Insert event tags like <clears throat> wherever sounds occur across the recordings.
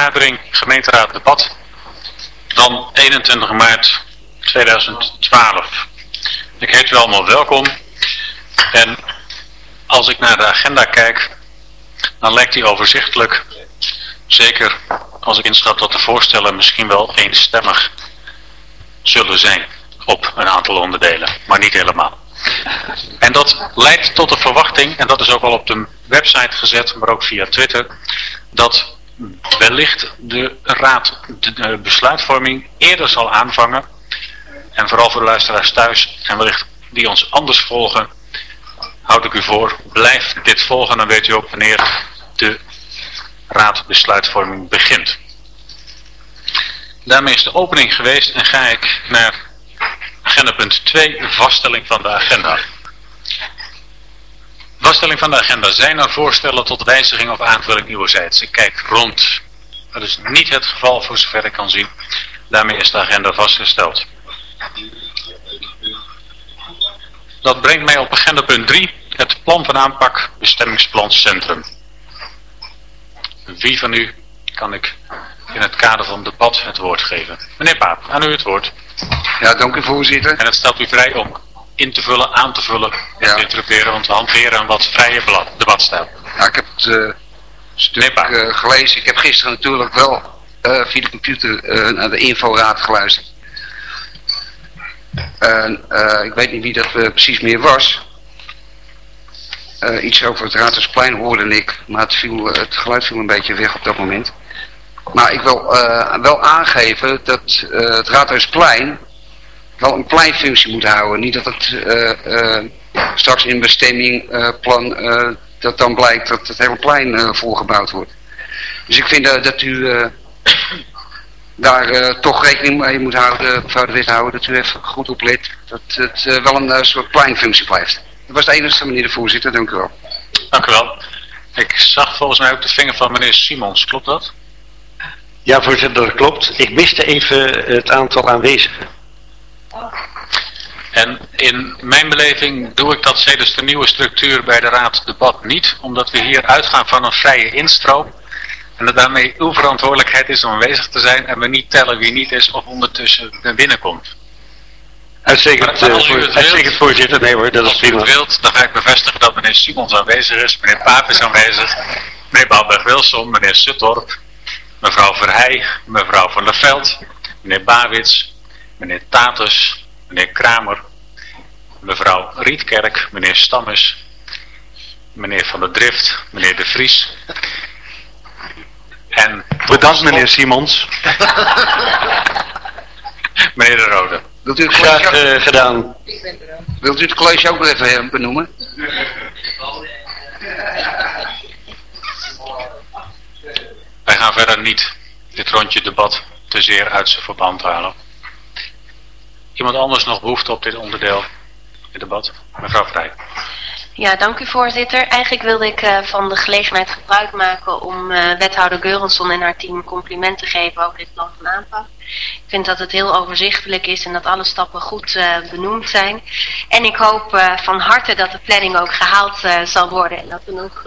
vergadering gemeenteraad debat van 21 maart 2012. Ik heet u allemaal welkom en als ik naar de agenda kijk, dan lijkt die overzichtelijk. Zeker als ik inschat dat de voorstellen misschien wel eenstemmig zullen zijn op een aantal onderdelen, maar niet helemaal. En dat leidt tot de verwachting, en dat is ook al op de website gezet, maar ook via Twitter, dat wellicht de raad de besluitvorming eerder zal aanvangen. En vooral voor de luisteraars thuis en wellicht die ons anders volgen, houd ik u voor, blijf dit volgen, dan weet u ook wanneer de raad besluitvorming begint. Daarmee is de opening geweest en ga ik naar agenda punt 2, vaststelling van de agenda. Vaststelling van de agenda. Zijn er voorstellen tot wijziging of aanvulling nieuwerzijds? Ik kijk rond. Dat is niet het geval voor zover ik kan zien. Daarmee is de agenda vastgesteld. Dat brengt mij op agenda punt 3. Het plan van aanpak bestemmingsplan centrum. Wie van u kan ik in het kader van debat het woord geven? Meneer Paap, aan u het woord. Ja, dank u voorzitter. En het stelt u vrij om in te vullen, aan te vullen en Ja. te interpreteren, want we hanteren een wat vrije bela- debatstijl. Ja, ik heb het eh, stuk eh, gelezen. Ik heb gisteren natuurlijk wel eh, via de computer naar de inforaad geluisterd. En ik weet niet wie dat precies meer was. Iets over het Raadhuisplein hoorde ik, maar het, viel, het geluid viel een beetje weg op dat moment. Maar ik wil wel aangeven dat het Raadhuisplein wel een pleinfunctie moet houden. Niet dat het eh, eh, straks in bestemmingplan eh, dat dan blijkt dat het hele plein eh, volgebouwd wordt. Dus ik vind dat u eh, daar eh, toch rekening mee moet houden, mevrouw de wethouder, dat u even goed op let. Dat het eh, wel een eh, soort pleinfunctie blijft. Dat was het enige, meneer de voorzitter, dank u wel. Dank u wel. Ik zag volgens mij ook de vinger van meneer Simons, klopt dat? Ja, voorzitter, dat klopt. Ik miste even het aantal aanwezigen. En in mijn beleving doe ik dat sedert de nieuwe structuur bij de Raad debat niet, omdat we hier uitgaan van een vrije instroom. En dat daarmee uw verantwoordelijkheid is om aanwezig te zijn en we niet tellen wie niet is of ondertussen er binnenkomt. Uitstekend, eh, voor- wilt- uitstekend voorzitter. Nee hoor, dat is Als u het prima. wilt, dan ga ik bevestigen dat meneer Simons aanwezig is, meneer Paap is aanwezig, meneer Bouwberg-Wilson, meneer Suttorp, mevrouw Verheij, mevrouw van der Veld, meneer Bawits, meneer Tatus, meneer Kramer, mevrouw Rietkerk, meneer Stammes, meneer Van der Drift, meneer De Vries. En Bedankt meneer Simons. <laughs> meneer De Rode. Wilt u het Graag college, eh, gedaan. wilt u het college ook nog even benoemen? Wij gaan verder niet dit rondje debat te zeer uit zijn verband halen. Iemand anders nog behoefte op dit onderdeel, het debat? Mevrouw Vrij. Ja, dank u voorzitter. Eigenlijk wilde ik eh, van de gelegenheid gebruik maken om eh, wethouder Geurenson en haar team een compliment te geven over dit plan van aanpak. Ik vind dat het heel overzichtelijk is en dat alle stappen goed eh, benoemd zijn. En ik hoop van harte dat de planning ook gehaald eh, zal worden en dat we nog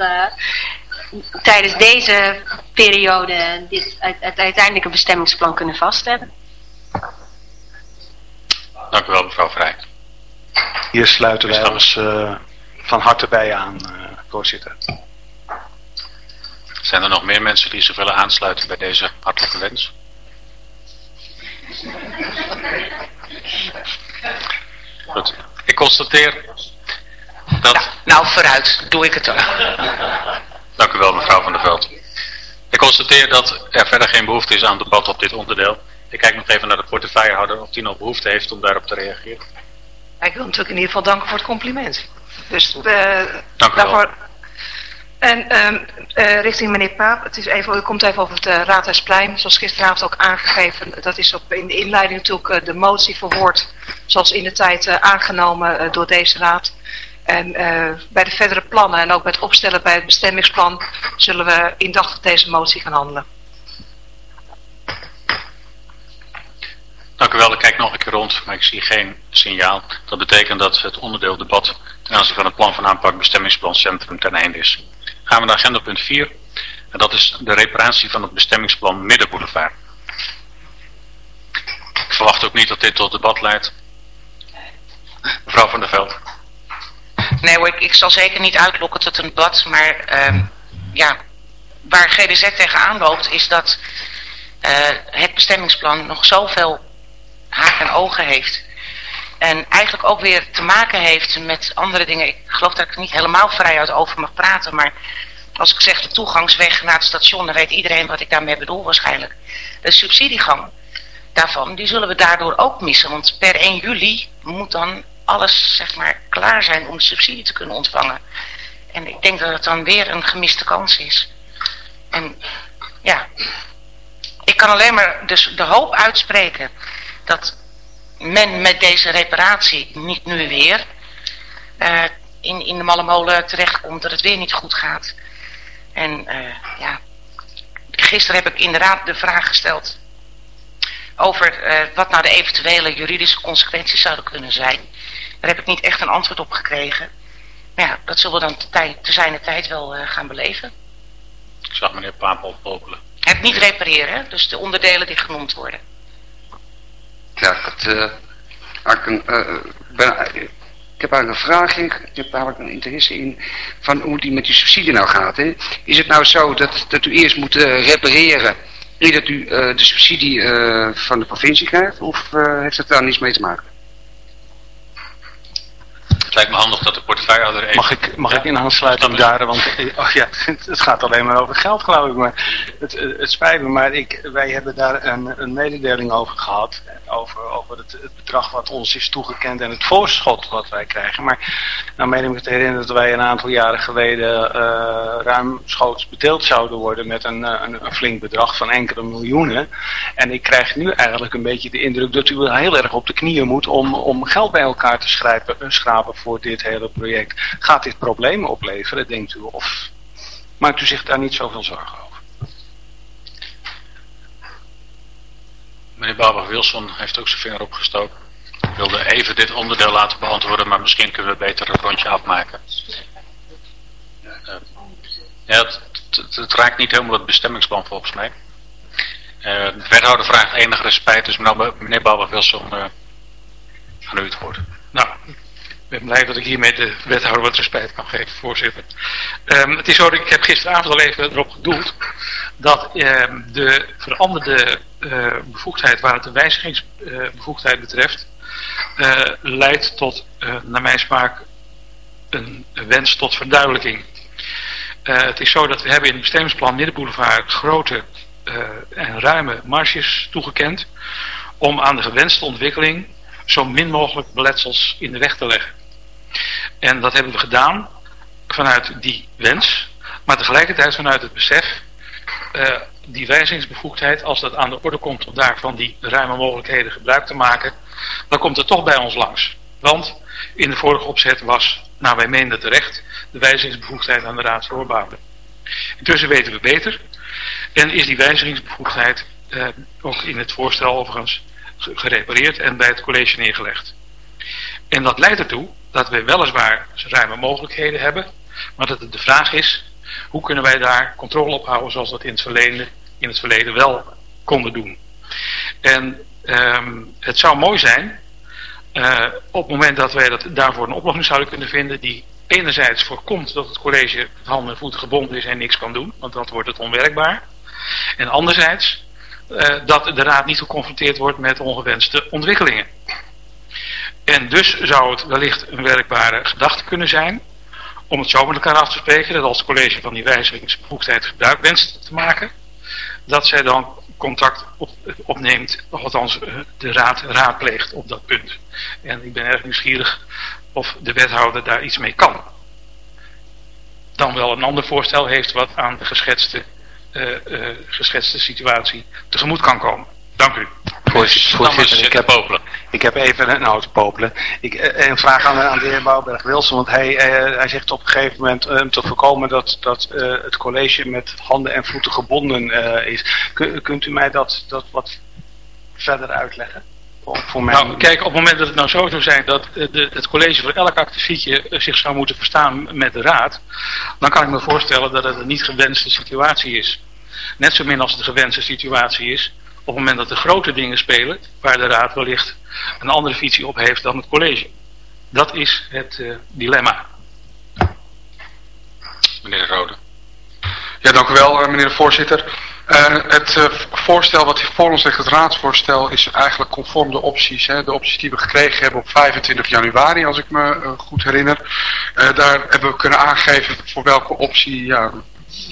tijdens deze periode dit, het, het uiteindelijke bestemmingsplan kunnen vaststellen. Dank u wel, mevrouw Vrij. Hier sluiten wij ons eh, van harte bij aan, eh, voorzitter. Zijn er nog meer mensen die zich willen aansluiten bij deze hartelijke wens? Goed. Ik constateer dat... Nou, vooruit, doe ik het ook. Dank u wel, mevrouw Van der Veld. Ik constateer dat er verder geen behoefte is aan debat op dit onderdeel. Ik kijk nog even naar de portefeuillehouder of die nog behoefte heeft om daarop te reageren. Ik wil natuurlijk in ieder geval danken voor het compliment. Dus eh Dank u wel. daarvoor... En ehm, eh, richting meneer Paap, het is even, u komt even over het eh, Raadhuisplein, zoals gisteravond ook aangegeven. Dat is op, in de inleiding natuurlijk de motie verwoord, zoals in de tijd aangenomen door deze raad. En bij de verdere plannen en ook bij het opstellen bij het bestemmingsplan zullen we indachtig deze motie gaan handelen. Dank u wel, ik kijk nog een keer rond, maar ik zie geen signaal. Dat betekent dat het onderdeel debat ten aanzien van het plan van aanpak bestemmingsplan centrum ten einde is. Gaan we naar agenda punt 4. En dat is de reparatie van het bestemmingsplan Middenboulevard. Ik verwacht ook niet dat dit tot debat leidt. Mevrouw van der Veld. Nee hoor, ik, ik zal zeker niet uitlokken tot een debat, maar uh, ja, waar GDZ tegenaan loopt is dat uh, het bestemmingsplan nog zoveel haak en ogen heeft. En eigenlijk ook weer te maken heeft met andere dingen. Ik geloof dat ik er niet helemaal vrijuit over mag praten, maar als ik zeg de toegangsweg naar het station, dan weet iedereen wat ik daarmee bedoel waarschijnlijk. De subsidiegang daarvan, die zullen we daardoor ook missen. Want per 1 juli moet dan alles zeg maar klaar zijn om subsidie te kunnen ontvangen. En ik denk dat het dan weer een gemiste kans is. En ja, ik kan alleen maar dus de hoop uitspreken dat men met deze reparatie niet nu weer uh, in, in de malle molen terechtkomt, dat het weer niet goed gaat. En uh, ja, gisteren heb ik inderdaad de vraag gesteld over uh, wat nou de eventuele juridische consequenties zouden kunnen zijn. Daar heb ik niet echt een antwoord op gekregen. Maar ja, dat zullen we dan te, te zijn de tijd wel gaan beleven. Ik zag meneer Papel popelen. Het niet repareren, dus de onderdelen die genoemd worden. Ja, dat, uh, ik, uh, ben, ik heb eigenlijk een ik heb eigenlijk een interesse in van hoe die met die subsidie nou gaat. Hè. Is het nou zo dat, dat u eerst moet uh, repareren eer dat u de subsidie van de provincie krijgt? Of heeft het daar niets mee te maken? Het lijkt me handig dat de portefeuillehouder even... Mag ik, mag ja, ik in aansluiting daar, want oh ja, <laughs> het gaat alleen maar over geld geloof ik, maar het, het spijt me, maar ik, wij hebben daar een, een mededeling over gehad, over, over het, het, bedrag wat ons is toegekend en het voorschot wat wij krijgen. Maar nou meen ik me te herinneren dat wij een aantal jaren geleden uh, ruimschoots bedeeld zouden worden met een, een, een, flink bedrag van enkele miljoenen. En ik krijg nu eigenlijk een beetje de indruk dat u wel heel erg op de knieën moet om, om geld bij elkaar te schrijven, schrapen voor dit hele project. Gaat dit problemen opleveren, denkt u? Of maakt u zich daar niet zoveel zorgen over? Meneer Barbara-Wilson heeft ook zijn vinger opgestoken. Ik wilde even dit onderdeel laten beantwoorden, maar misschien kunnen we beter een rondje afmaken. Uh, ja, het, het, het, raakt niet helemaal het bestemmingsplan volgens mij. Uh, de wethouder vraagt enig respect, dus meneer Barbara-Wilson, uh, aan u het woord. Nou, ben blij dat ik hiermee de wethouder wat respect kan geven, voorzitter. Um, het is zo, ik heb gisteravond al even erop gedoeld dat um, de veranderde uh, bevoegdheid waar het de wijzigingsbevoegdheid uh, betreft, uh, leidt tot, naar mijn smaak, een, een wens tot verduidelijking. het is zo dat we hebben in het bestemmingsplan Middenboulevard grote en ruime marges toegekend om aan de gewenste ontwikkeling zo min mogelijk beletsels in de weg te leggen. En dat hebben we gedaan vanuit die wens, maar tegelijkertijd vanuit het besef, uh, die wijzigingsbevoegdheid, als dat aan de orde komt om daarvan die ruime mogelijkheden gebruik te maken, dan komt het toch bij ons langs. Want in de vorige opzet was, nou wij meenden terecht, de wijzigingsbevoegdheid aan de Raad voor Intussen weten we beter en is die wijzigingsbevoegdheid uh, ook in het voorstel overigens gerepareerd en bij het college neergelegd. En dat leidt ertoe dat we weliswaar ruime mogelijkheden hebben, maar dat de vraag is, hoe kunnen wij daar controle op houden zoals dat in het verleden, in het verleden wel konden doen. En um, het zou mooi zijn, uh, op het moment dat wij dat, daarvoor een oplossing zouden kunnen vinden, die enerzijds voorkomt dat het college handen en voeten gebonden is en niks kan doen, want dan wordt het onwerkbaar. En anderzijds uh, dat de raad niet geconfronteerd wordt met ongewenste ontwikkelingen. En dus zou het wellicht een werkbare gedachte kunnen zijn om het zo met elkaar af te spreken dat als het college van die wijzigingsbevoegdheid gebruik wenst te maken, dat zij dan contact op, opneemt, althans eh, de raad raadpleegt op dat punt. En ik ben erg nieuwsgierig of de wethouder daar iets mee kan. Dan wel een ander voorstel heeft wat aan de geschetste, uh, geschetste situatie tegemoet kan komen. Dank u. Voorzitter, ik heb, ik heb even een auto popelen. Ik, eh, een vraag aan, aan de heer Bouwberg-Wilson, want hij, uh, hij zegt op een gegeven moment uh, te voorkomen dat, dat uh, het college met handen en voeten gebonden is. kunt u mij dat, dat wat verder uitleggen? voor mij. Nou, kijk, op het moment dat het nou zo zou zijn dat eh, de, het college voor elk akkefietje eh, zich zou moeten verstaan met de raad, dan kan ik me voorstellen dat het een niet gewenste situatie is. Net zo min als het een gewenste situatie is op het moment dat er grote dingen spelen, waar de raad wellicht een andere visie op heeft dan het college. Dat is het uh, dilemma. Meneer de Rode. Ja, dank u wel, meneer de voorzitter. Uh, het voorstel wat voor ons ligt, het raadsvoorstel, is eigenlijk conform de opties. Hè, de opties die we gekregen hebben op 25 januari, als ik me goed herinner. daar hebben we kunnen aangeven voor welke optie ja,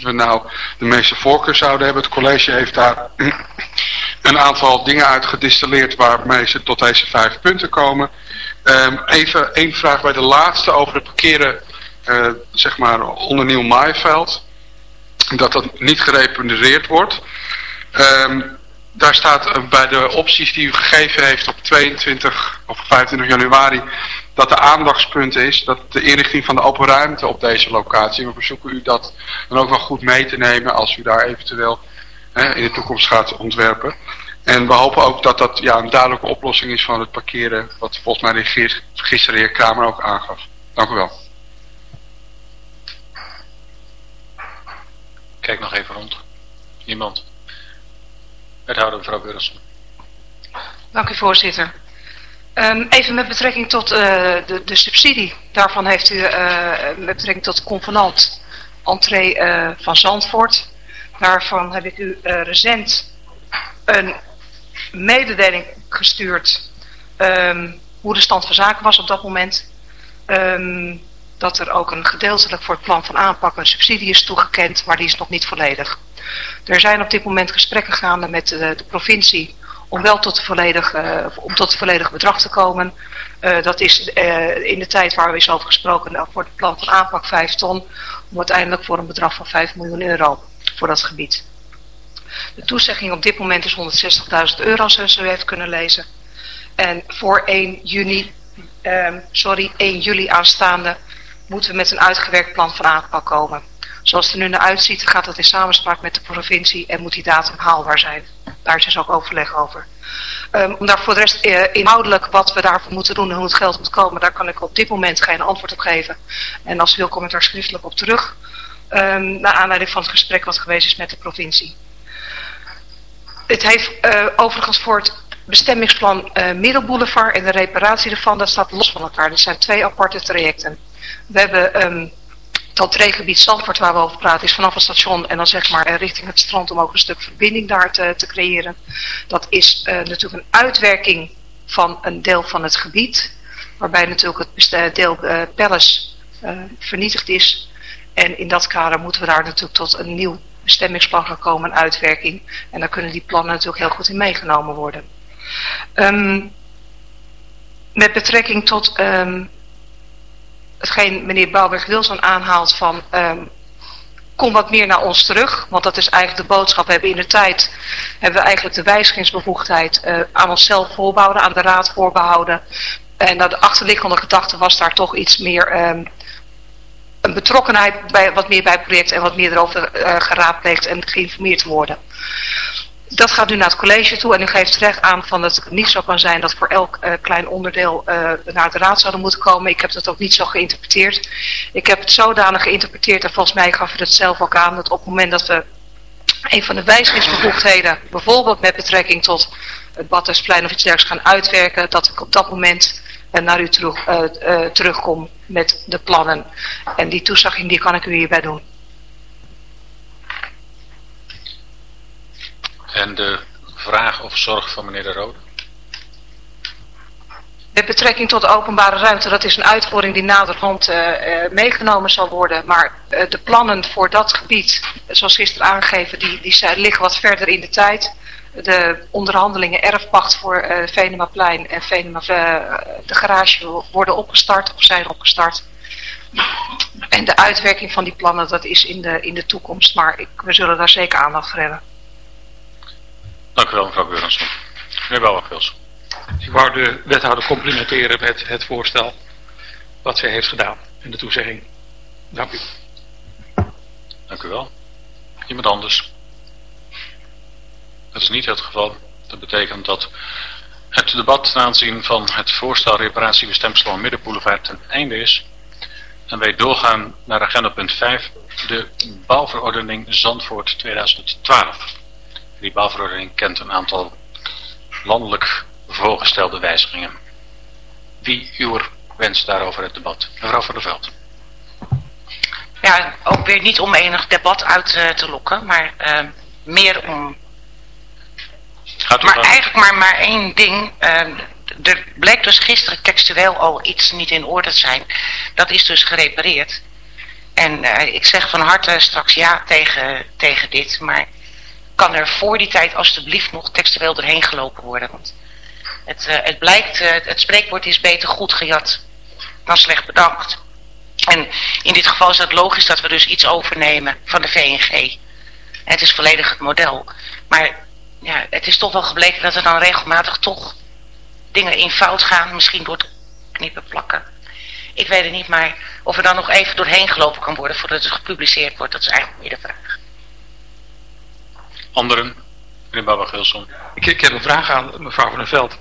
we nou de meeste voorkeur zouden hebben. Het college heeft daar <clears throat> een aantal dingen uit gedistilleerd waarmee ze tot deze vijf punten komen. Um, even één vraag bij de laatste over het parkeren, zeg maar, onder Nieuw Maaiveld dat dat niet gerepareerd wordt. Um, daar staat bij de opties die u gegeven heeft op 22 of 25 januari dat de aandachtspunt is dat de inrichting van de open ruimte op deze locatie. We verzoeken u dat dan ook wel goed mee te nemen als u daar eventueel hè, in de toekomst gaat ontwerpen. En we hopen ook dat dat ja, een duidelijke oplossing is van het parkeren, wat volgens mij de gisteren de heer Kramer ook aangaf. Dank u wel. Kijk nog even rond. Niemand. Wethouder mevrouw Burgerson. Dank u voorzitter. Um, even met betrekking tot uh, de, de subsidie. Daarvan heeft u uh, met betrekking tot convenant entree uh, van Zandvoort. Daarvan heb ik u recent een mededeling gestuurd um, hoe de stand van zaken was op dat moment. Um, dat er ook een gedeeltelijk voor het plan van aanpak een subsidie is toegekend, maar die is nog niet volledig. Er zijn op dit moment gesprekken gaande met de provincie om wel tot, volledig, uh, om tot het volledige bedrag te komen. Uh, dat is uh, in de tijd waar we is over gesproken nou, voor het plan van aanpak 5 ton, om uiteindelijk voor een bedrag van 5 miljoen euro voor dat gebied. De toezegging op dit moment is 160.000 euro, zoals u heeft kunnen lezen. En voor 1 juni, um, sorry, 1 juli aanstaande moeten we met een uitgewerkt plan van aanpak komen. Zoals het er nu naar uitziet gaat dat in samenspraak met de provincie en moet die datum haalbaar zijn. Daar is dus ook overleg over. Um, om daar voor de rest uh, inhoudelijk wat we daarvoor moeten doen en hoe het geld moet komen, daar kan ik op dit moment geen antwoord op geven. En als u wil kom ik daar schriftelijk op terug. Um, naar aanleiding van het gesprek wat geweest is met de provincie. Het heeft uh, overigens voor het bestemmingsplan uh, Middelboulevard en de reparatie ervan, dat staat los van elkaar. Dat zijn twee aparte trajecten. We hebben um, dat regengebied Zandvoort waar we over praten is vanaf het station en dan zeg maar richting het strand om ook een stuk verbinding daar te, te creëren. Dat is uh, natuurlijk een uitwerking van een deel van het gebied. Waarbij natuurlijk het deel uh, Palace vernietigd is. En in dat kader moeten we daar natuurlijk tot een nieuw bestemmingsplan gaan komen, een uitwerking. En daar kunnen die plannen natuurlijk heel goed in meegenomen worden. Um, met betrekking tot um, hetgeen meneer Bouwberg-Wilson aanhaalt van um, kom wat meer naar ons terug. Want dat is eigenlijk de boodschap. We hebben in de tijd hebben we eigenlijk de wijzigingsbevoegdheid uh, aan onszelf voorbehouden, aan de raad voorbehouden. En de achterliggende gedachte was daar toch iets meer um, een betrokkenheid bij, wat meer bij het project en wat meer erover uh, geraadpleegd en geïnformeerd worden dat gaat nu naar het college toe en u geeft terecht aan van dat het niet zo kan zijn dat voor elk uh, klein onderdeel uh, naar de raad zouden moeten komen. Ik heb dat ook niet zo geïnterpreteerd. Ik heb het zodanig geïnterpreteerd en volgens mij gaf u het zelf ook aan dat op het moment dat we een van de wijzigingsbevoegdheden, bijvoorbeeld met betrekking tot het Badhuisplein of iets dergelijks gaan uitwerken, dat ik op dat moment uh, naar u terug, terugkom met de plannen. En die toezegging die kan ik u hierbij doen. En de vraag of zorg van meneer De Rode? Met betrekking tot de openbare ruimte, dat is een uitvoering die naderhand uh, uh, meegenomen zal worden. Maar uh, de plannen voor dat gebied, zoals gisteren aangegeven, die, die liggen wat verder in de tijd. De onderhandelingen erfpacht voor Venemaplein en Venema, de garage worden opgestart of zijn opgestart. En de uitwerking van die plannen, dat is in de, in de toekomst. Maar ik, we zullen daar zeker aandacht voor hebben. Dank u wel, mevrouw Beurensson. Meneer Bouwakvils. Ik wou de wethouder complimenteren met het voorstel wat zij heeft gedaan en de toezegging. Dank u. Dank u wel. Iemand anders? Dat is niet het geval. Dat betekent dat het debat ten aanzien van het voorstel reparatie bestemmingsplan Middenboulevard ten einde is. En wij doorgaan naar agenda punt 5, de bouwverordening Zandvoort 2012. Die bouwverordening kent een aantal landelijk voorgestelde wijzigingen. Wie uw wenst daarover het debat? Mevrouw van der Veld. Ja, ook weer niet om enig debat uit eh, te lokken, maar uh, meer om... Gaat u Maar dan? eigenlijk maar, maar één ding. eh, er bleek dus gisteren textueel al iets niet in orde te zijn. Dat is dus gerepareerd. En eh, ik zeg van harte straks ja tegen, tegen dit, maar kan er voor die tijd alstublieft nog textueel doorheen gelopen worden? Want het, eh, het blijkt, eh, het spreekwoord is beter goed gejat dan slecht bedankt. En in dit geval is het logisch dat we dus iets overnemen van de VNG. Het is volledig het model. Maar ja, het is toch wel gebleken dat er dan regelmatig toch dingen in fout gaan. Misschien door het knippen, plakken. Ik weet het niet, maar of er dan nog even doorheen gelopen kan worden voordat het gepubliceerd wordt, dat is eigenlijk meer de vraag. Anderen? Meneer Baba-Gilson. Ik, ik heb een vraag aan mevrouw van der Veld.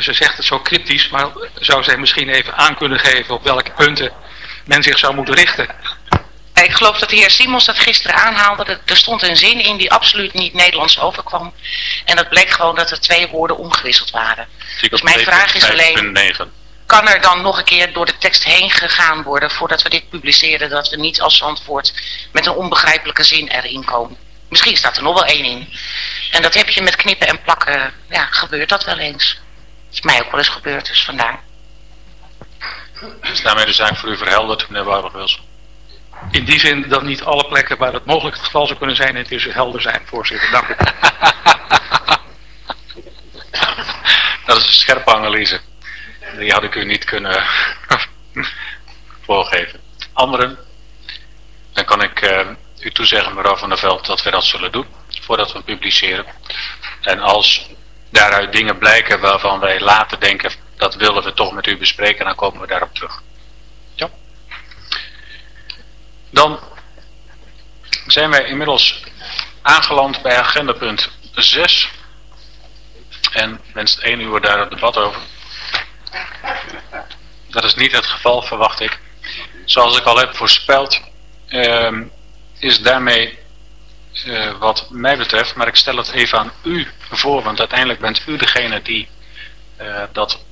Ze zegt het zo cryptisch, maar zou zij misschien even aan kunnen geven op welke punten men zich zou moeten richten? Eh, Ik geloof dat de heer Simons dat gisteren aanhaalde. Dat- Er stond een zin in die absoluut niet Nederlands overkwam. En dat bleek gewoon dat er twee woorden omgewisseld waren. Dus mijn vraag is alleen- 5.9. Kan er dan nog een keer door de tekst heen gegaan worden voordat we dit publiceren, dat we niet als antwoord met een onbegrijpelijke zin erin komen? Misschien staat er nog wel één in. En dat heb je met knippen en plakken, ja, gebeurt dat wel eens. Dat is mij ook wel eens gebeurd, dus vandaar. Is daarmee de zaak voor u verhelderd, meneer Baba-Gilson? In die zin dat niet alle plekken waar het mogelijk het geval zou kunnen zijn, het is helder zijn, voorzitter. Dank u. <laughs> Dat is een scherpe analyse. Die had ik u niet kunnen <laughs> voorgeven. Anderen? Dan kan ik eh, u toezeggen, mevrouw van der Veld, dat we dat zullen doen voordat we publiceren. En als daaruit dingen blijken waarvan wij later denken, dat willen we toch met u bespreken, dan komen we daarop terug. Ja. Dan zijn wij inmiddels aangeland bij agenda punt 6. En wenst één uur daar het debat over. Dat is niet het geval, verwacht ik. Zoals ik al heb voorspeld, ehm, is daarmee eh, wat mij betreft, maar ik stel het even aan u voor, want uiteindelijk bent u degene die eh, dat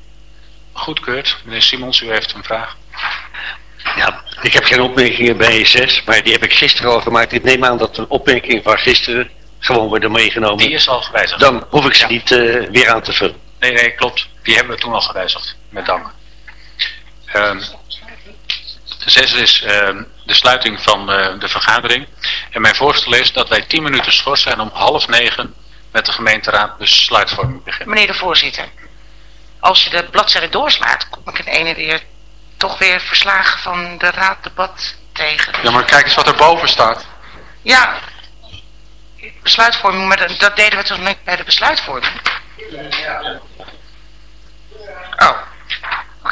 goedkeurt. Meneer Simons, u heeft een vraag. Ja, ik heb geen opmerkingen bij E6, maar die heb ik gisteren al gemaakt. Ik neem aan dat een opmerking van gisteren gewoon worden meegenomen. Die is al gewijzigd. Dan hoef ik ze Ja. niet eh, weer aan te vullen. Nee, nee, klopt. Die hebben we toen al gewijzigd. Met dank. Ehm, zes is ehm, de sluiting van eh, de vergadering. En mijn voorstel is dat wij tien minuten schorsen en om half negen met de gemeenteraad besluitvorming beginnen. Meneer de voorzitter, als je de bladzijde doorslaat, kom ik in ene weer toch weer verslagen van de raaddebat tegen. Ja, maar kijk eens wat er boven staat. Ja, besluitvorming, maar dat, dat deden we toch niet bij de besluitvorming? Oh,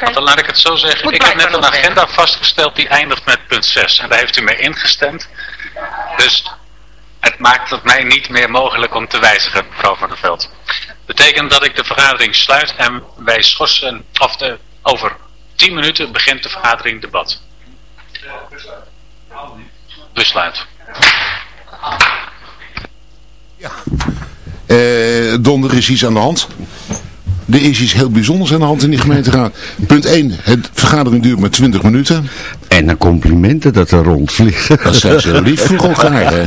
Dan laat ik het zo zeggen. Moet ik heb net een agenda vastgesteld die eindigt met punt 6. En daar heeft u mee ingestemd. Dus het maakt het mij niet meer mogelijk om te wijzigen, mevrouw van der Veld. Betekent dat ik de vergadering sluit en wij schorsen, of de, over 10 minuten begint de vergadering debat. Besluit. Eh, donder is iets aan de hand. Er is iets heel bijzonders aan de hand in die gemeenteraad. Punt 1. Het vergadering duurt maar 20 minuten. En de complimenten dat er rondvliegen. Dat zijn ze lief voor elkaar, hè.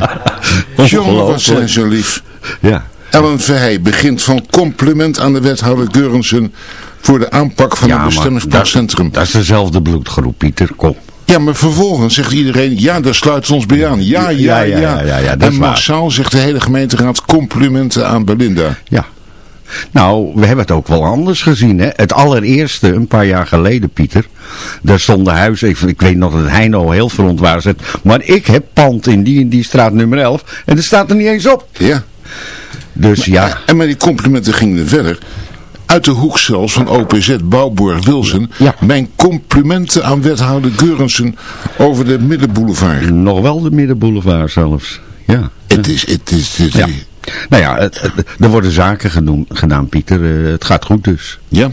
Jongen, wat zijn ze lief. Ja. Ellen Verheij begint van compliment aan de wethouder Geurensen voor de aanpak van het bestemmingsplancentum. Dat is dezelfde bloedgroep, Pieter. Kom. Ja, maar vervolgens zegt iedereen, ja, daar sluiten ons bij aan. Ja, ja, ja. Ja, ja, ja, en massaal zegt de hele gemeenteraad complimenten aan Belinda. Ja. Nou, we hebben het ook wel anders gezien. Hè? Het allereerste, een paar jaar geleden, Pieter. Daar stonden huizen. Ik, ik weet nog dat Heino heel verontwaardigd was. Maar ik heb pand in die en die straat nummer 11. En dat staat er niet eens op. Ja. Dus ja. En met die complimenten gingen verder. Uit de hoek zelfs van OPZ Bouwborg Wilson. Mijn complimenten aan wethouder Geurensen over de Middenboulevard. Nog wel de Middenboulevard zelfs. Ja. Het is, het is, het is- Ja. Nou ja, het- het- er worden zaken gedaan, Pieter. Eh, het gaat goed dus. Ja.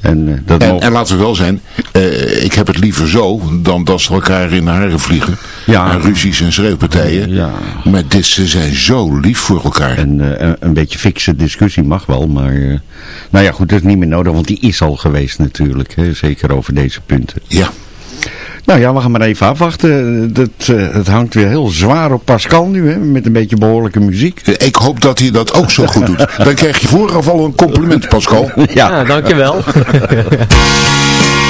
En, eh, dat En, mogen- en laten we wel zijn, eh, ik heb het liever zo dan dat ze elkaar in de haren vliegen. Ja. En ruzies en schreeuwpartijen. Ja. Maar dit, ze zijn zo lief voor elkaar. En een- een beetje fikse discussie mag wel, maar... nou ja, goed, dat is niet meer nodig, want die is al geweest natuurlijk. Hè, zeker over deze punten. Ja. Nou ja, we gaan maar even afwachten. Dat, eh, het hangt weer heel zwaar op Pascal nu, hè, met een beetje behoorlijke muziek. Ik hoop dat hij dat ook zo goed doet. Dan krijg je vooraf al een compliment, Pascal. <laughs> Ja, dankjewel. <laughs>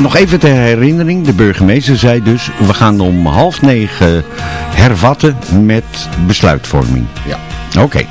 nog even ter herinnering. De burgemeester zei dus, we gaan om half negen hervatten met besluitvorming. Ja. Oké.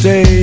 say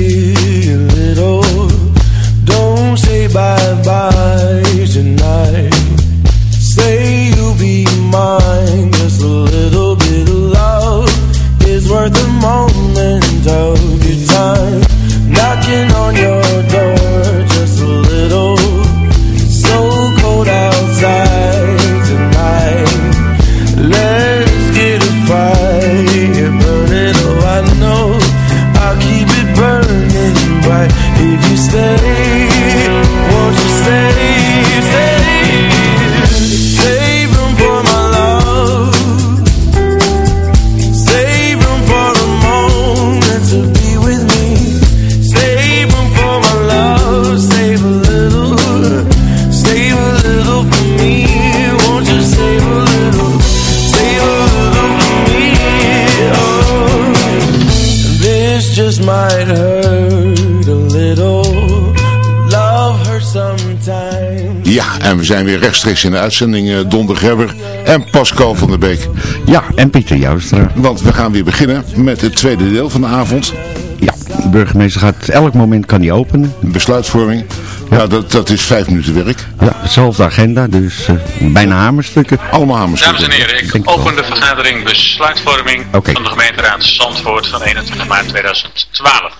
rechtstreeks in de uitzending. eh, Don de Grebber en Pascal van der Beek. Ja, en Pieter Joustra. Want we gaan weer beginnen met het tweede deel van de avond. Ja, de burgemeester gaat elk moment kan hij openen. Besluitvorming. Ja, dat, dat is vijf minuten werk. Ja, dezelfde agenda, dus eh, bijna hamerstukken. Allemaal hamerstukken. Dames en heren, ik Denk open wel. de vergadering besluitvorming van de gemeenteraad Zandvoort van 21 maart 2012.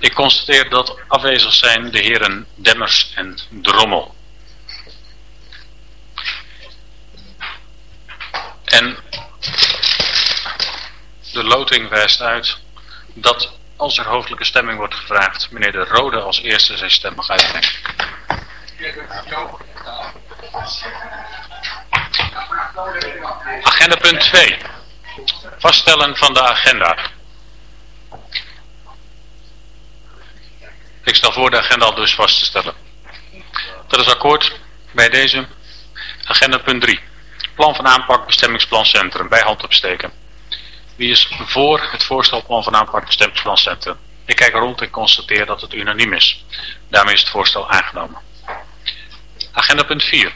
Ik constateer dat afwezig zijn de heren Demmers en Drommel. Wijst uit dat als er hoofdelijke stemming wordt gevraagd, meneer De Rode als eerste zijn stem mag uitbrengen. Agenda punt 2. Vaststellen van de agenda. Ik stel voor de agenda al dus vast te stellen. Dat is akkoord bij deze. Agenda punt 3. Plan van aanpak bestemmingsplan centrum bij hand opsteken. Wie is voor het voorstel plan van aanpak bestemmingsplan centrum? Ik kijk rond en constateer dat het unaniem is. Daarmee is het voorstel aangenomen. Agenda punt 4.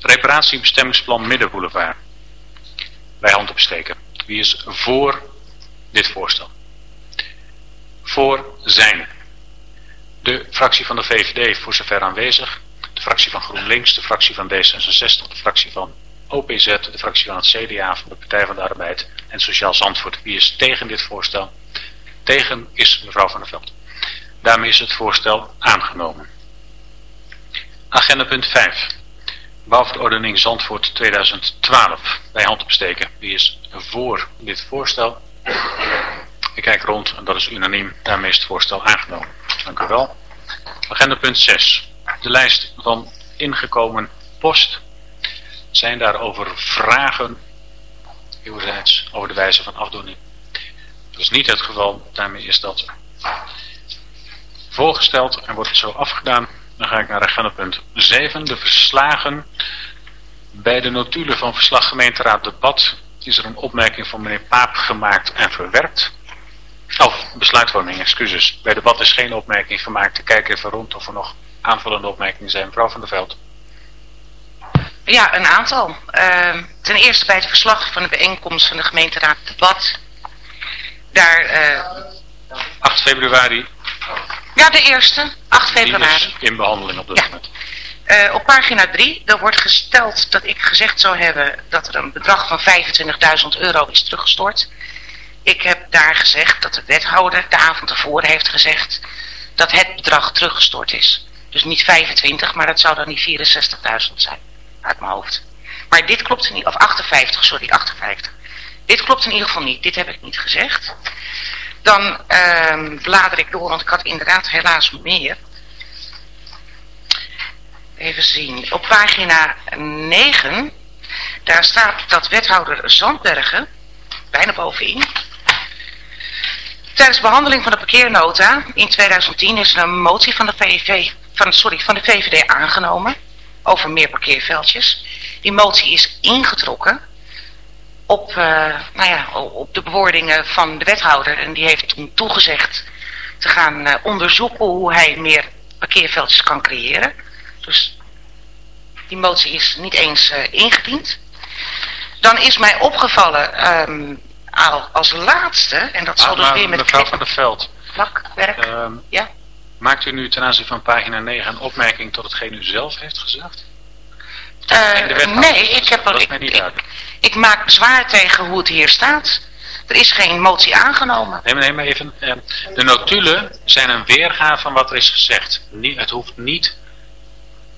Reparatiebestemmingsplan Middenboulevard. Bij hand opsteken. Wie is voor dit voorstel? Voor zijn. De fractie van de VVD voor zover aanwezig. De fractie van GroenLinks, de fractie van D66, de fractie van OPZ, de fractie van het CDA, van de Partij van de Arbeid en Sociaal Zandvoort. Wie is tegen dit voorstel? Tegen is mevrouw van der Veld. Daarmee is het voorstel aangenomen. Agenda punt 5. Bouwverordening Zandvoort 2012. Bij hand opsteken. Wie is voor dit voorstel? Ik kijk rond en dat is unaniem. Daarmee is het voorstel aangenomen. Dank u wel. Agenda punt 6. De lijst van ingekomen post. Zijn daarover vragen uwzijds over de wijze van afdoening? Dat is niet het geval. Daarmee is dat voorgesteld en wordt het zo afgedaan. Dan ga ik naar agenda punt 7. De verslagen. Bij de notulen van verslag gemeenteraad debat is er een opmerking van meneer Paap gemaakt en verwerpt. Of besluitvorming, excuses. Bij debat is geen opmerking gemaakt. Kijk even rond of er nog aanvullende opmerkingen zijn. Mevrouw van der Veld. Ja, een aantal. Uh, ten eerste bij het verslag van de bijeenkomst van de gemeenteraad debat. Daar... Uh... 8 februari. Ja, de eerste. 8 februari. In behandeling op dit ja. moment. Uh, op pagina 3, er wordt gesteld dat ik gezegd zou hebben dat er een bedrag van 25.000 euro is teruggestort. Ik heb daar gezegd dat de wethouder de avond ervoor heeft gezegd dat het bedrag teruggestort is. Dus niet 25, maar dat zou dan niet 64.000 zijn, uit mijn hoofd. Maar dit klopt niet, of 58, sorry, 58. Dit klopt in ieder geval niet, dit heb ik niet gezegd. Dan uh, blader ik door, want ik had inderdaad helaas meer. Even zien, op pagina 9, daar staat dat wethouder Zandbergen, bijna bovenin, Tijdens de behandeling van de parkeernota in 2010 is er een motie van de, van, sorry, van de VVD aangenomen over meer parkeerveldjes. Die motie is ingetrokken op, uh, nou ja, op de bewoordingen van de wethouder en die heeft toen toegezegd te gaan uh, onderzoeken hoe hij meer parkeerveldjes kan creëren. Dus die motie is niet eens uh, ingediend. Dan is mij opgevallen um, als laatste, en dat zal Ah, dus weer met mevrouw van der Veld. plakwerk. ehm, ja. Maakt u nu ten aanzien van pagina 9 een opmerking tot hetgeen u zelf heeft gezegd? Eh, nee, ik heb er, ik, ik, maak bezwaar tegen hoe het hier staat. Er is geen motie aangenomen. Nee, maar, nee, maar even. eh, de notulen zijn een weergave van wat er is gezegd. Nie- het hoeft niet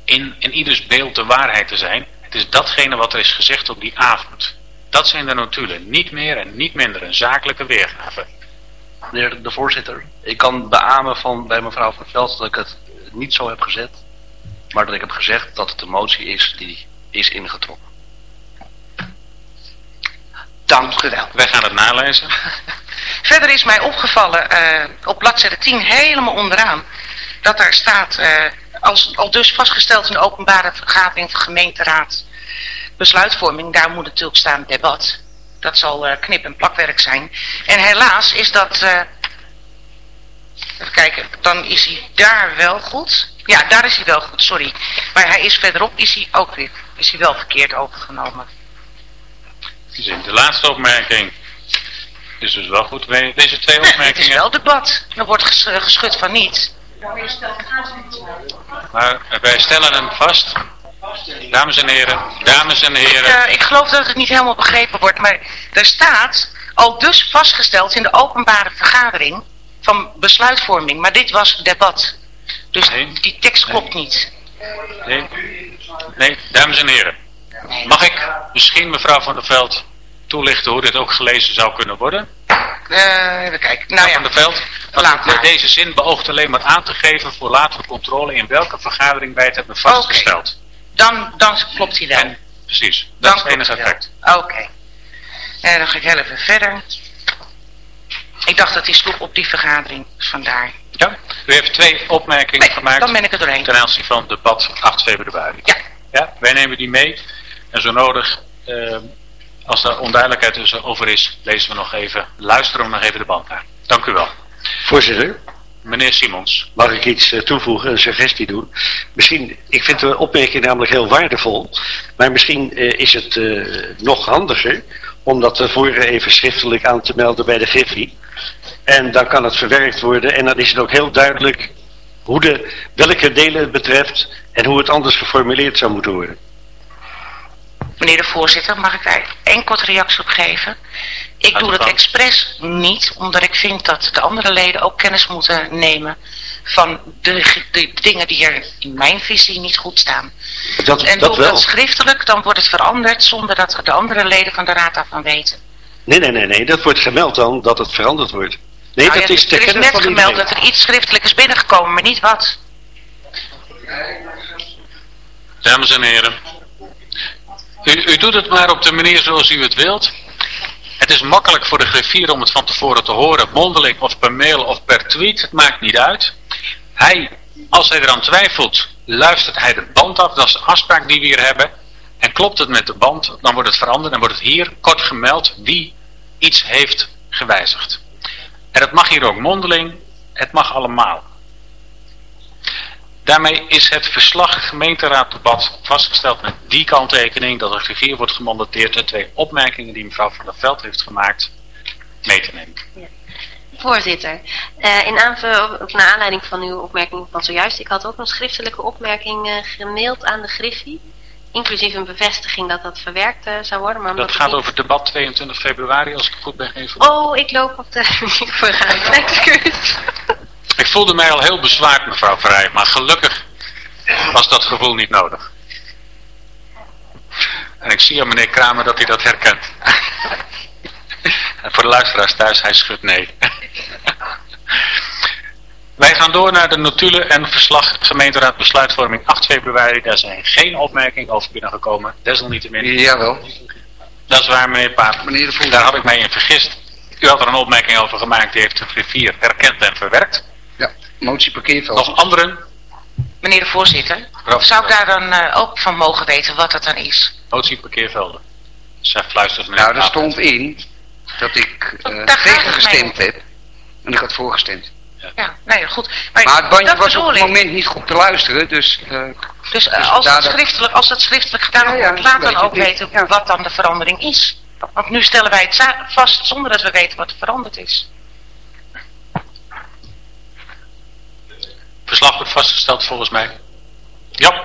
in, in ieders beeld de waarheid te zijn. Het is datgene wat er is gezegd op die avond. Dat zijn de notulen. Niet meer en niet minder. Een zakelijke weergave. Meneer de voorzitter, ik kan beamen van bij mevrouw van Veld dat ik het niet zo heb gezet. Maar dat ik heb gezegd dat het een motie is die is ingetrokken. Dank u wel. Wij gaan het nalezen. <laughs> Verder is mij opgevallen eh, op bladzijde 10 helemaal onderaan dat daar staat eh, als, al dus vastgesteld in de openbare vergadering van gemeenteraad besluitvorming, daar moet natuurlijk staan debat. Dat zal eh, knip- en plakwerk zijn. En helaas is dat, eh, even kijken, dan is hij daar wel goed. Ja, daar is hij wel goed, sorry. Maar hij is verderop, is hij ook weer, is hij wel verkeerd overgenomen. De laatste opmerking is dus wel goed. Deze twee <laughs> Het is opmerkingen. wel debat. Er wordt ges- geschud van niet. Maar wij stellen hem vast. Dames en heren, dames en heren. Eh, ik geloof dat het niet helemaal begrepen wordt, maar er staat al dus vastgesteld in de openbare vergadering van besluitvorming, maar dit was debat. Dus die tekst klopt niet. Nee, nee, dames en heren. Mag ik misschien mevrouw van der Veld toelichten hoe dit ook gelezen zou kunnen worden? Eh, even kijken. Nou ja, Van der Veld, want deze zin beoogt alleen maar aan te geven voor latere controle in welke vergadering wij het hebben vastgesteld. Dan, dan klopt hij wel. Precies, dat Dan is het enige effect. Oké. En dan ga ik heel even verder. Ik dacht dat hij sloeg op die vergadering, dus vandaar. Ja, u heeft twee opmerkingen gemaakt dan ben ik er doorheen. ten aanzien van debat 8 februari. Ja. Ja, wij nemen die mee en zo nodig eh, als er onduidelijkheid dus over is, lezen we nog even, luisteren we nog even de band naar. Dank u wel. Voorzitter. Meneer Simons. Mag ik iets eh, toevoegen, een suggestie doen? Misschien, ik vind de opmerking namelijk heel waardevol, maar misschien eh, is het eh, nog handiger om dat tevoren even schriftelijk aan te melden bij de Griffie. En dan kan het verwerkt worden en dan is het ook heel duidelijk hoe de, welke delen het betreft en hoe het anders geformuleerd zou moeten worden. Meneer de voorzitter, mag ik daar één korte reactie op geven? Ik doe dat expres niet, omdat ik vind dat de andere leden ook kennis moeten nemen van de, de dingen die er in mijn visie niet goed staan. Dat, en dat doe wel. dat schriftelijk, dan wordt het veranderd zonder dat de andere leden van de raad daarvan weten. Nee, nee, nee, nee, dat wordt gemeld dan dat het veranderd wordt. Nee, Nou dat ja, is ter er is net van gemeld iedereen. dat er iets schriftelijk is binnengekomen, maar niet wat. Dames en heren. U, u doet het maar op de manier zoals u het wilt. Het is makkelijk voor de griffier om het van tevoren te horen, mondeling of per mail of per tweet. Het maakt niet uit. Hij, als hij eraan twijfelt, luistert hij de band af. Dat is de afspraak die we hier hebben. En klopt het met de band, dan wordt het veranderd en wordt het hier kort gemeld wie iets heeft gewijzigd. En het mag hier ook mondeling, het mag allemaal. Daarmee is het verslag gemeenteraaddebat vastgesteld met die kanttekening dat er griffier wordt gemandateerd de twee opmerkingen die mevrouw van der Veld heeft gemaakt mee te nemen. Voorzitter, eh, in aanvulling, of naar aanleiding van uw opmerking van zojuist, ik had ook een schriftelijke opmerking eh, gemaild aan de Griffie, inclusief een bevestiging dat dat verwerkt eh, zou worden. Maar Dat gaat niet- over debat 22 februari, als ik het goed ben geven. Oh, ik loop op de <laughs> vooruit. Excuus. Ik voelde mij al heel bezwaard, mevrouw Vrij, maar gelukkig was dat gevoel niet nodig. En ik zie aan meneer Kramer dat hij dat herkent. en voor de luisteraars thuis, hij schudt nee. Wij gaan door naar de notulen en verslag gemeenteraad besluitvorming 8 februari. Daar zijn geen opmerkingen over binnengekomen. Desalniettemin. Jawel. Dat is waar, meneer Paap. Meneer de. Daar had ik mij in vergist. U had er een opmerking over gemaakt, die heeft de griffier herkend en verwerkt. Ja, motie parkeerveld. Nog anderen? Meneer de voorzitter, zou ik daar dan eh, ook van mogen weten wat het dan is? Motie parkeervelden. Zeg, fluistert Nou, er stond in dat ik eh, Daar gaat tegen het mij gestemd heb. En ik had voorgestemd. Ja, nee, goed. Maar het bandje dat was op het moment niet goed te luisteren, dus... eh, Dus eh, Dus als, dat- schriftelijk, als het schriftelijk gedaan Ja, ja, wordt, laat dan ook weten wat dan de verandering is. Want nu stellen wij het vast zonder dat we weten wat er veranderd is. Verslag wordt vastgesteld volgens mij. Ja.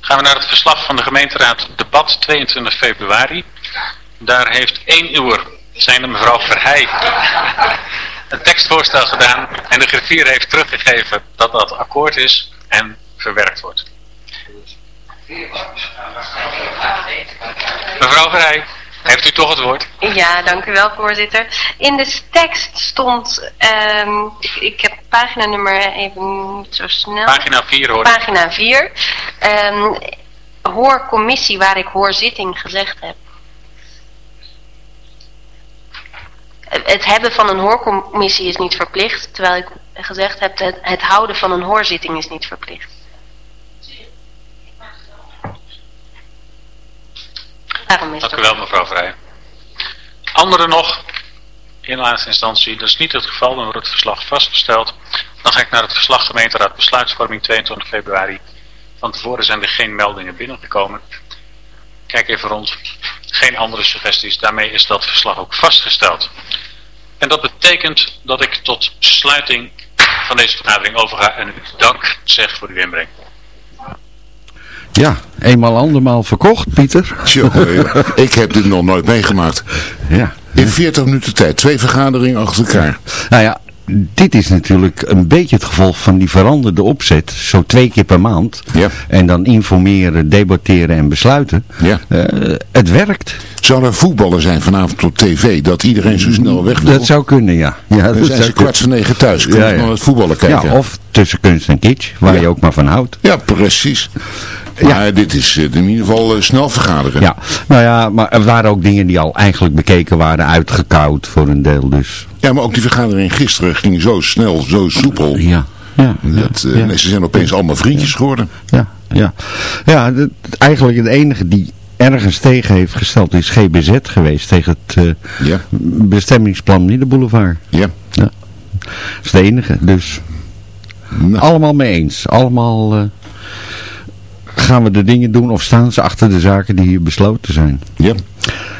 Gaan we naar het verslag van de gemeenteraad debat 22 februari. Daar heeft één uur zijn de mevrouw Verheij een tekstvoorstel gedaan. En de griffier heeft teruggegeven dat dat akkoord is en verwerkt wordt. Mevrouw Verheij, heeft u toch het woord? Ja, dank u wel, voorzitter. In de tekst stond, ehm, ik, ik heb paginanummer even niet zo snel. Pagina 4 hoor. Pagina 4. Ehm hoor commissie waar ik hoorzitting gezegd heb. Het hebben van een hoorcommissie is niet verplicht, terwijl ik gezegd heb het, het houden van een hoorzitting is niet verplicht. Daarom is Dank u wel, mevrouw Vrij. Anderen nog? In laatste instantie, dat is niet het geval, dan wordt het verslag vastgesteld. Dan ga ik naar het verslag gemeenteraad besluitvorming 22 februari. Van tevoren zijn er geen meldingen binnengekomen. Kijk even rond. Geen andere suggesties. Daarmee is dat verslag ook vastgesteld. En dat betekent dat ik tot sluiting van deze vergadering overga en u dank zeg voor uw inbreng. Ja, eenmaal andermaal verkocht, Pieter. Tjonge, <laughs> ik heb dit nog nooit meegemaakt. Ja. In 40 minuten tijd, twee vergaderingen achter elkaar. Nou ja, dit is natuurlijk een beetje het gevolg van die veranderde opzet. Zo twee keer per maand. Ja. En dan informeren, debatteren en besluiten. Ja. Eh, het werkt. Zou er voetballen zijn vanavond op tv, dat iedereen zo snel weg wil? Dat zou kunnen, ja. ja Dan dat zijn ze kwart voor negen thuis, kunnen Ja, ja, nog het voetballen kijken. Ja, of tussen kunst en kitsch, waar je ook maar van houdt. Ja, precies. Maar dit is eh, in ieder geval eh, snel vergaderen. Ja, nou ja, maar er waren ook dingen die al eigenlijk bekeken waren, uitgekoud voor een deel dus. Ja, maar ook die vergadering gisteren ging zo snel, zo soepel. Ja, ja. Dat, eh, ja. ze zijn opeens allemaal vriendjes geworden. Ja, ja. Ja, dat- eigenlijk het enige die ergens tegen heeft gesteld is GBZ geweest tegen het uh, ja. bestemmingsplan Middenboulevard. Ja. ja. Dat is de enige, dus nou. allemaal mee eens. Allemaal uh, gaan we de dingen doen of staan ze achter de zaken die hier besloten zijn. Ja.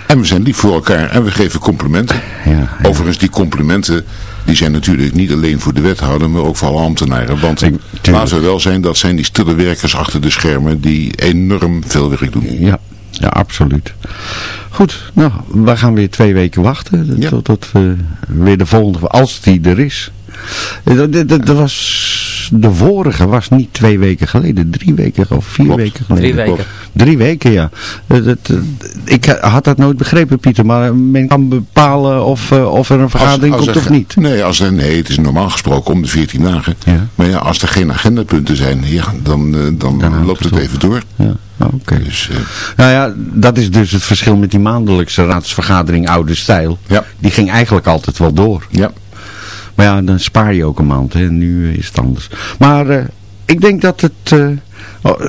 En we zijn lief voor elkaar en we geven complimenten. Ja, ja. Overigens, die complimenten die zijn natuurlijk niet alleen voor de wethouder, maar ook voor alle ambtenaren. Want Ik, laten we wel zijn, dat zijn die stille werkers achter de schermen die enorm veel werk doen. Ja, ja absoluut. Goed, nou, we gaan weer twee weken wachten ja. tot, tot uh, weer de volgende, als die er is. Dat was, de vorige was niet twee weken geleden, drie weken of vier Klopt. weken geleden. Drie weken. Drie weken, ja. Dat, ik had dat nooit begrepen, Pieter, maar men kan bepalen of, of er een vergadering als, als komt er, of niet. Nee, als er, nee, het is normaal gesproken om de 14 dagen. Ja. Maar ja, als er geen agendapunten zijn, ja, dan, dan, dan loopt het, het even door. Ja. Oké. Okay. Dus, uh... Nou ja, dat is dus het verschil met die maandelijkse raadsvergadering oude stijl. Ja. Die ging eigenlijk altijd wel door. Ja. Maar ja, dan spaar je ook een maand. Hè. Nu is het anders. Maar uh, ik denk dat het uh,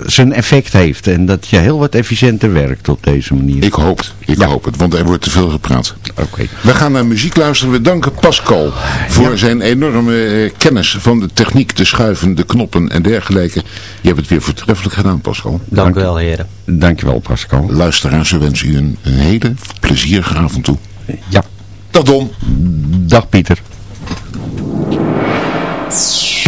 zijn effect heeft. En dat je heel wat efficiënter werkt op deze manier. Ik hoop het. Ik ja. hoop het. Want er wordt te veel gepraat. Oké. Okay. We gaan naar muziek luisteren. We danken Pascal voor ja. zijn enorme uh, kennis van de techniek, de schuiven, de knoppen en dergelijke. Je hebt het weer voortreffelijk gedaan, Pascal. Dank u wel, heren. Dankjewel, Pascal. Luisteraars, we wensen u een, een hele plezierige avond toe. Ja. Dag Don. Dag Pieter. En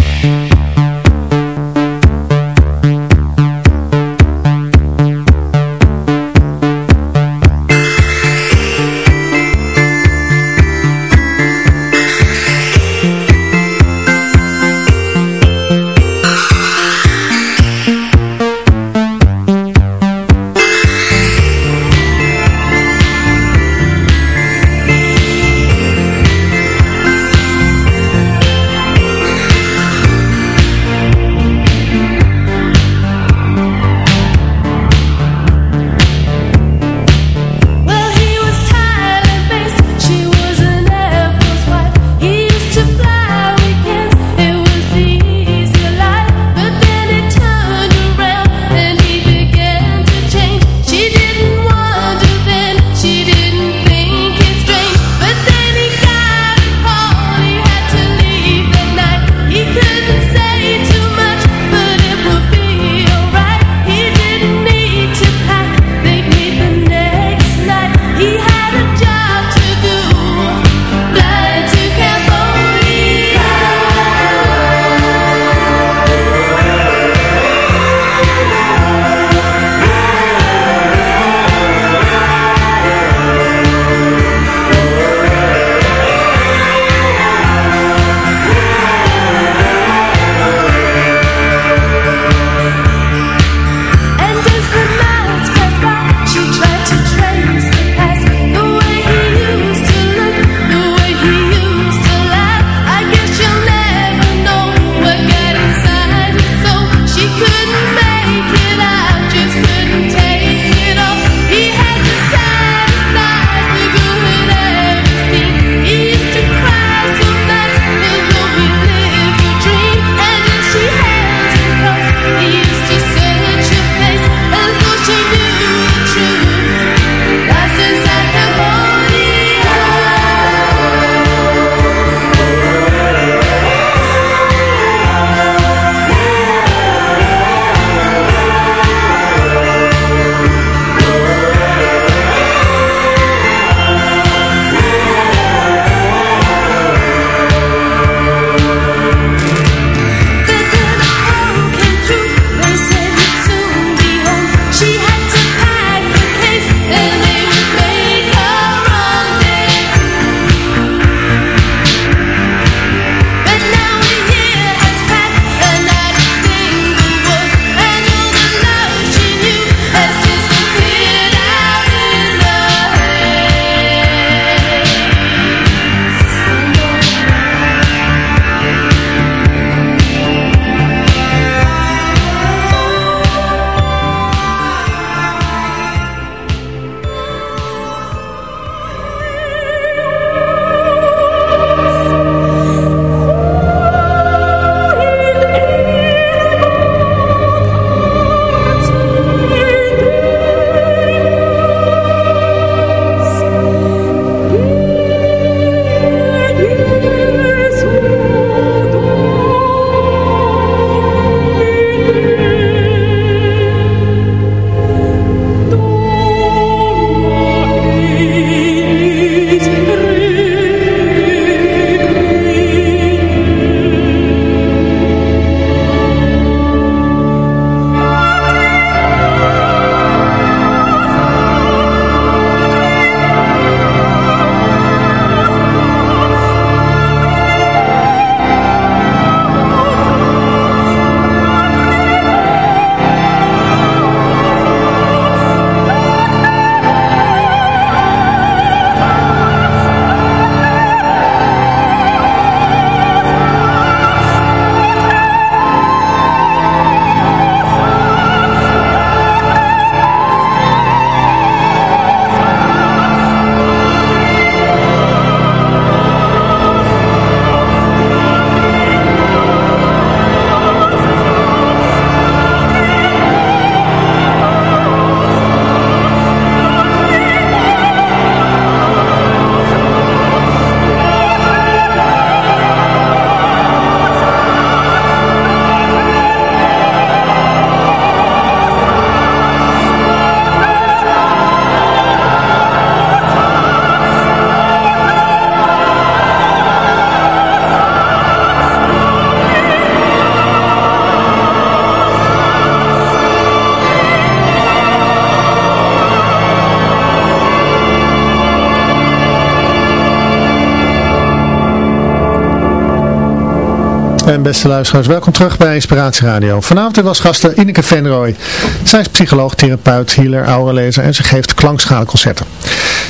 beste luisteraars, welkom terug bij Inspiratie Radio. Vanavond was gasten Ineke Venrooy. Zij is psycholoog, therapeut, healer, aurelezer en ze geeft klankschaalconcerten.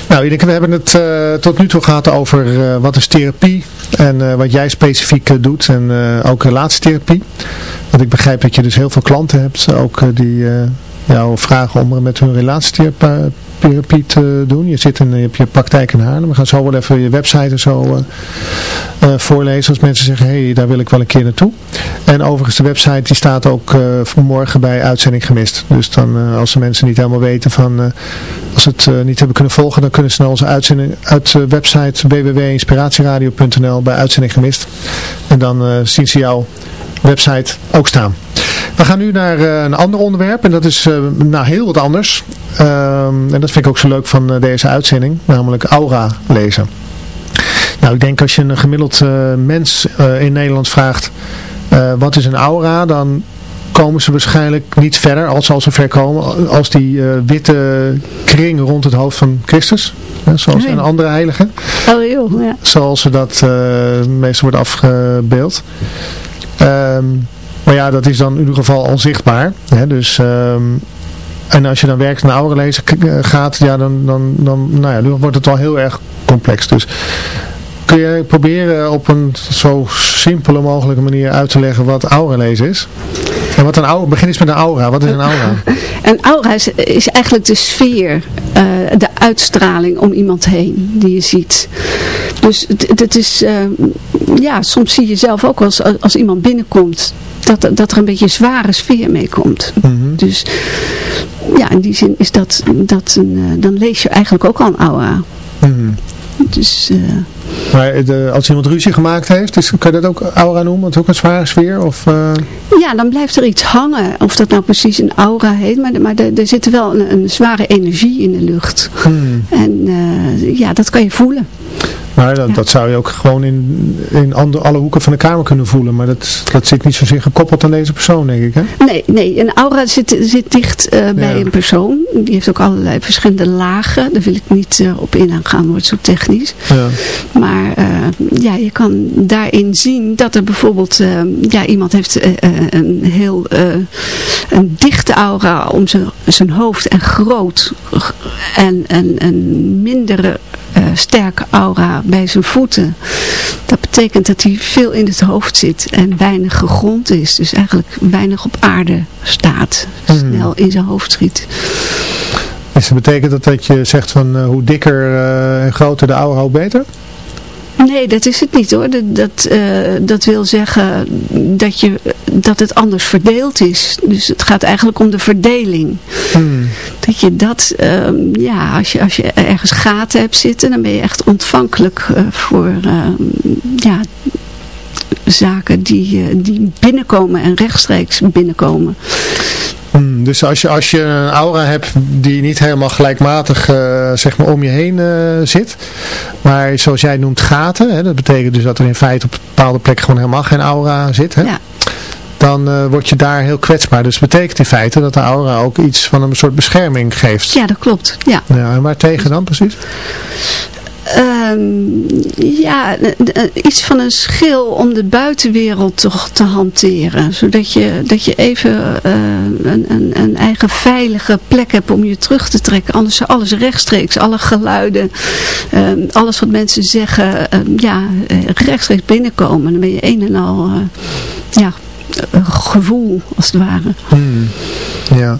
Nou Ineke, we hebben het uh, tot nu toe gehad over uh, wat is therapie en uh, wat jij specifiek doet en ook relatietherapie. Want ik begrijp dat je dus heel veel klanten hebt, ook die jou vragen om met hun relatietherapie te doen. Je zit in je, hebt je praktijk in Haarlem. We gaan zo wel even je website en zo voorlezen als mensen zeggen, hé, hey, daar wil ik wel een keer naartoe. En overigens de website die staat ook uh, morgen bij uitzending gemist. Dus dan als de mensen niet helemaal weten van, als ze het niet hebben kunnen volgen, dan kunnen ze naar onze uitzending uit de website www.inspiratieradio.nl bij uitzending gemist. En dan zien ze jouw website ook staan. We gaan nu naar een ander onderwerp en dat is nou, heel wat anders. Um, en dat vind ik ook zo leuk van deze uitzending, namelijk aura lezen. Nou, ik denk als je een gemiddeld mens in Nederland vraagt wat is een aura, dan komen ze waarschijnlijk niet verder, als ze al zover komen, als die witte kring rond het hoofd van Christus. zoals een andere heilige. Oh, joh, ja. Zoals ze dat meestal wordt afgebeeld. Um, maar ja, dat is dan in ieder geval onzichtbaar. Hè? Dus, um, en als je dan werkt naar oude lezen gaat, ja, dan, dan, dan, nou ja, dan wordt het wel heel erg complex. Dus kun je proberen op een zo simpele mogelijke manier uit te leggen wat aura lezen is? En wat een aura, begin eens met een aura. Wat is een aura? <laughs> Een aura is, is eigenlijk de sfeer, uh, de uitstraling om iemand heen die je ziet. Dus het is, uh, ja, soms zie je zelf ook als, als iemand binnenkomt, dat, dat er een beetje zware sfeer mee komt. Mm -hmm. Dus ja, in die zin is dat, dat een, uh, dan lees je eigenlijk ook al een aura. Mm -hmm. Dus... Uh, maar de, als iemand ruzie gemaakt heeft, is, kan je dat ook aura noemen? Want ook een zware sfeer? Of, uh... Ja, dan blijft er iets hangen. Of dat nou precies een aura heet. Maar, maar er, er zit wel een, een, zware energie in de lucht. Hmm. En uh, ja, dat kan je voelen. Maar dat, ja. dat, zou je ook gewoon in, in alle hoeken van de kamer kunnen voelen. Maar dat, dat zit niet zozeer gekoppeld aan deze persoon, denk ik. Hè? Nee, nee, een aura zit, zit dicht uh, bij ja. een persoon. Die heeft ook allerlei verschillende lagen. Daar wil ik niet uh, op in aangaan, wordt zo technisch. Ja. Maar uh, ja, je kan daarin zien dat er bijvoorbeeld ja, iemand heeft een heel een dichte aura om zijn hoofd en groot. En een mindere uh, sterke aura bij zijn voeten. Dat betekent dat hij veel in het hoofd zit en weinig gegrond is. Dus eigenlijk weinig op aarde staat. Mm. Snel in zijn hoofd schiet. Dus dat betekent dat dat je zegt van uh, hoe dikker uh, en groter de aura, hoe beter? Nee, dat is het niet hoor. Dat, dat, uh, dat wil zeggen dat, je, dat het anders verdeeld is. Dus het gaat eigenlijk om de verdeling. Hmm. Dat je dat, uh, ja, als je, als je ergens gaten hebt zitten, dan ben je echt ontvankelijk uh, voor, ja, zaken die, die binnenkomen en rechtstreeks binnenkomen. Hmm, dus als je, als je een aura hebt die niet helemaal gelijkmatig uh, zeg maar om je heen uh, zit, maar zoals jij noemt gaten, hè, dat betekent dus dat er in feite op bepaalde plekken gewoon helemaal geen aura zit, hè? Ja. dan uh, word je daar heel kwetsbaar. Dus betekent in feite dat de aura ook iets van een soort bescherming geeft. Ja, dat klopt. Ja. ja en waar tegen dan precies? Um, ja, iets van een schil om de buitenwereld toch te hanteren. Zodat je, dat je even uh, een, een, een, eigen veilige plek hebt om je terug te trekken. Anders zou alles rechtstreeks, alle geluiden, uh, alles wat mensen zeggen, uh, ja, rechtstreeks binnenkomen. Dan ben je een en al, ja, gevoel als het ware. Hmm. Ja.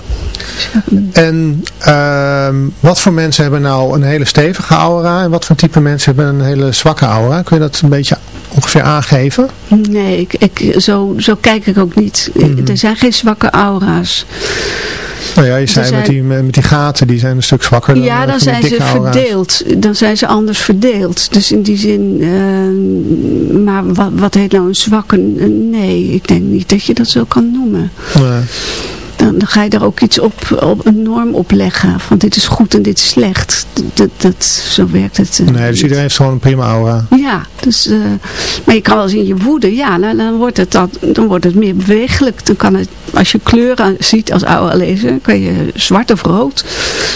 En uh, wat voor mensen hebben nou een hele stevige aura en wat voor type mensen hebben een hele zwakke aura? Kun je dat een beetje ongeveer aangeven? Nee, ik, ik, zo, zo kijk ik ook niet. Mm -hmm. Er zijn geen zwakke aura's. Nou ja, je zei zijn, met, die, met die gaten, die zijn een stuk zwakker dan Ja, dan zijn ze aura's. verdeeld. Dan zijn ze anders verdeeld. Dus in die zin, uh, maar wat, wat heet nou een zwakke? Nee, ik denk niet dat je dat zo kan noemen. Nee dan, dan, ga je er ook iets op, op een norm op leggen. Van dit is goed en dit is slecht. Dat, dat, zo werkt het. Uh, nee, dus iedereen heeft gewoon een prima aura. Ja, dus, uh, maar je kan wel in je woede, ja, dan, dan, wordt het dat, dan wordt het meer bewegelijk. Dan kan het, als je kleuren ziet als oude lezer, kan je zwart of rood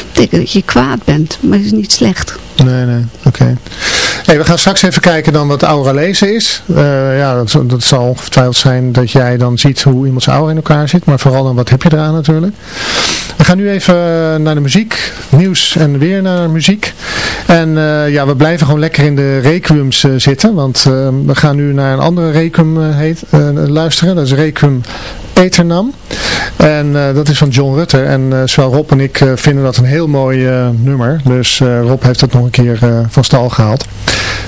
betekenen dat je kwaad bent. Maar het is niet slecht. Nee, nee, oké. Hey, we gaan straks even kijken dan wat aura lezen is. Uh, ja, dat, dat, zal ongetwijfeld zijn dat jij dan ziet hoe iemands aura in elkaar zit. Maar vooral dan wat heb je eraan natuurlijk. We gaan nu even naar de muziek. Nieuws en weer naar muziek. En uh, ja, we blijven gewoon lekker in de requiums uh, zitten. Want we gaan nu naar een andere requiem heet, luisteren. Dat is requiem Eternam. En uh, dat is van John Rutter. En uh, zowel Rob en ik uh, vinden dat een heel mooi nummer. Dus Rob heeft het nog een keer van stal gehaald.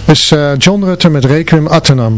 Dus John Rutter met Requiem Aeternam.